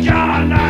John.